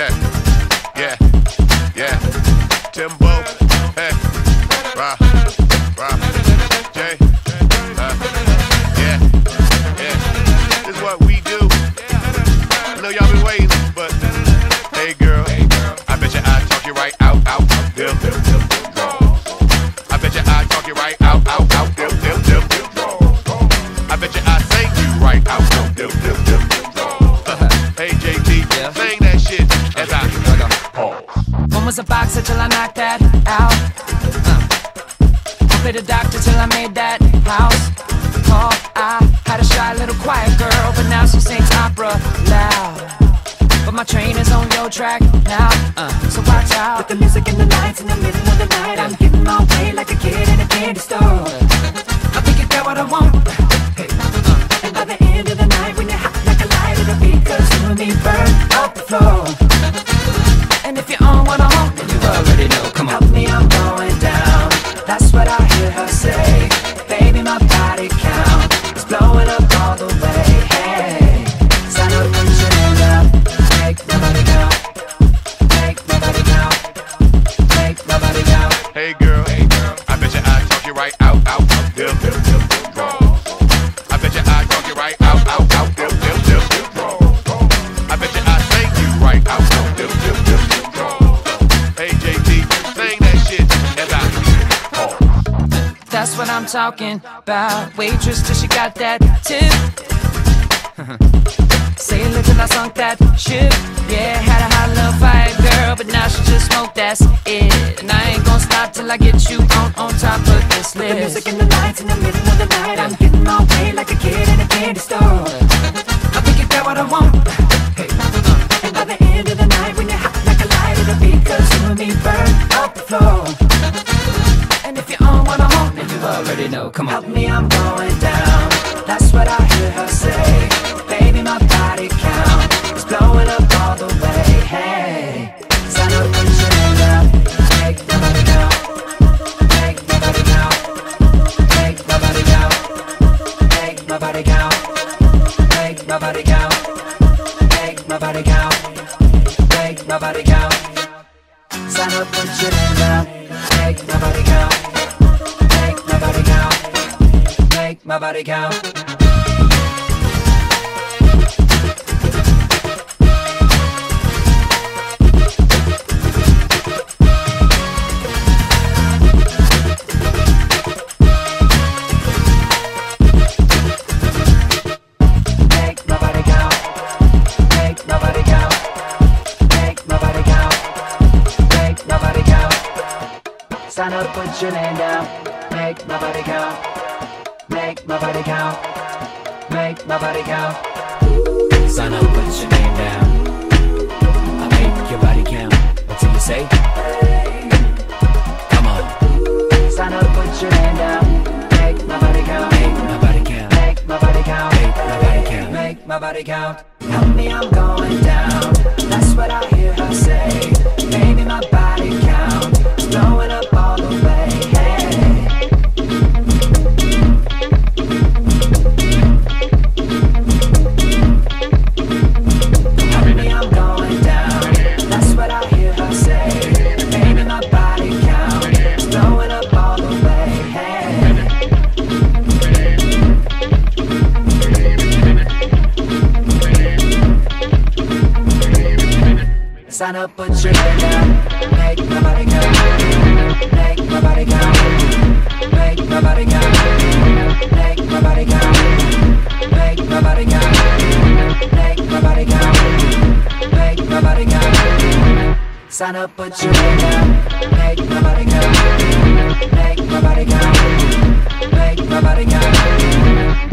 Yeah, yeah, yeah. Timbo, hey, Ra, Ra, J, uh, yeah, yeah. This is what we do. I know y'all been waiting, but hey, girl, I bet you I talk you right out, out, dip, dip, dip, I bet you I talk you right out, out, out, dip, dip, dip. I bet you I sing you right out, out, dip, dip, a boxer till I knocked that out. Uh. I paid the doctor till I made that house. Oh, I had a shy little quiet girl, but now she sings opera loud. But my train is on your track now, uh, so watch out. With the music in the lights in the middle of the night, I'm getting my way like a kid in a candy store. I think you got what I want. And by the end of the night, when you're hot like a light the beat, cause you and me burn up the floor. And if you're on what I I'm talking about. Waitress till she got that tip. Sail it till I sunk that ship. Yeah, had a hot little fire girl, but now she just smoked. That's it. And I ain't gonna stop till I get you on on top of this list. and the lights in the middle of the night. Already know. Come on Help me, I'm going down. That's what I hear her say. Baby, my body count is blowing up all the way. Hey, sign up, your hand up. Make nobody count. Make nobody count. Make nobody count. Make nobody count. Make nobody count. Make nobody count. Make nobody count. Sign up, your hand up. Make nobody count. My body count. Sign up, put your name down. Make my body count. Make my body count. Make my body count. Sign up, put your name down. I make your body count. What do you say? Come on, Sign up, put your name down. Make my body count. make my body count. Make my body count. Make my body count. Make my body count. Help me, I'm going down. That's what I hear her say. Baby, my body sign up, but you're gonna make my body count. Make my body count. Make my body count. Make my body count. Make my body count. Make my body count. Make my body count. Sign up, but you're gonna make my body count. Make my body count. Make my body count.